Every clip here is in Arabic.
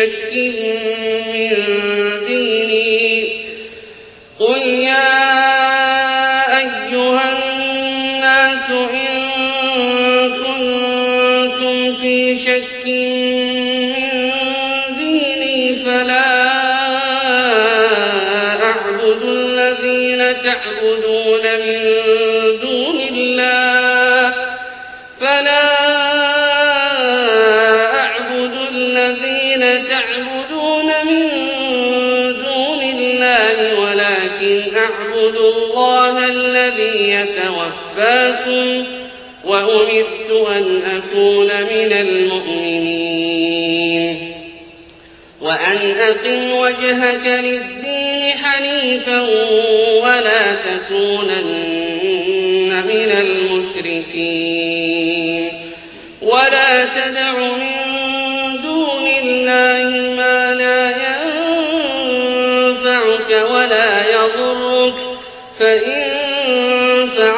شك من ديني. قل يا أيها الناس إن كنتم في شك من ديني فلا أعبد الذين تعبدون من دون أعبد الله الذي يتوفاكم وأمرت أن أكون من المؤمنين. وأن أقم وجهك للدين حنيفا ولا تكونن من المشركين. ولا تدع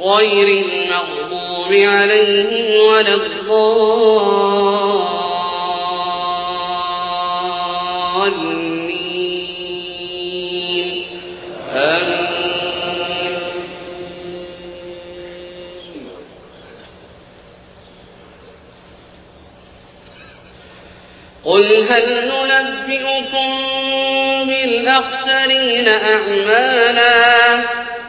غير المغضوب عليهم ولا الضالين. قل هل ننبئكم بالأخسرين أعمالا؟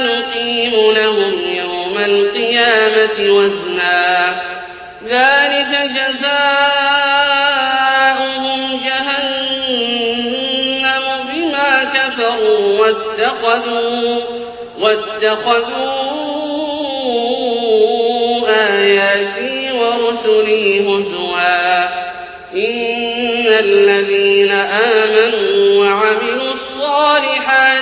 نقيم لهم يوم القيامة وزنا. ذلك كفروا واتخذوا واتخذوا آياتي ورسلي هزوا. إن الذين آمنوا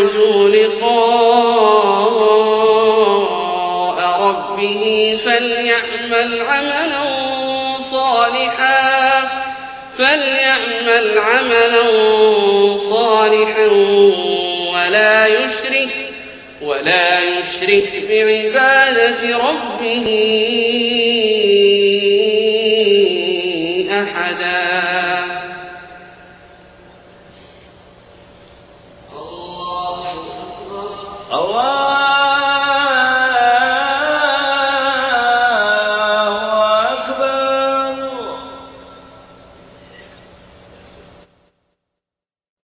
يرجو لقاء ربه فليعمل عملا صالحا فليعمل عملا صالحا ولا يشرك ولا يشرك بعبادة ربه أحدا. الله أكبر الله